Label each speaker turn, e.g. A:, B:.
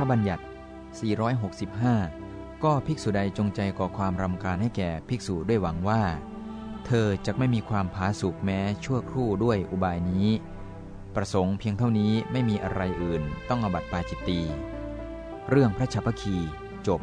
A: ระบัญญัติ 465 ก็ภิกษุใดจงใจก่อความรำคาญให้แก่ภิกษุด้วยหวังว่า เธอจะไม่มีความผาสุกแม้ชั่วครู่ด้วยอุบายนี้ ประสงค์เพียงเท่านี้ไม่มีอะไรอื่นต้องอบัติปาจิตตี เรื่องพระชัพพคีจบ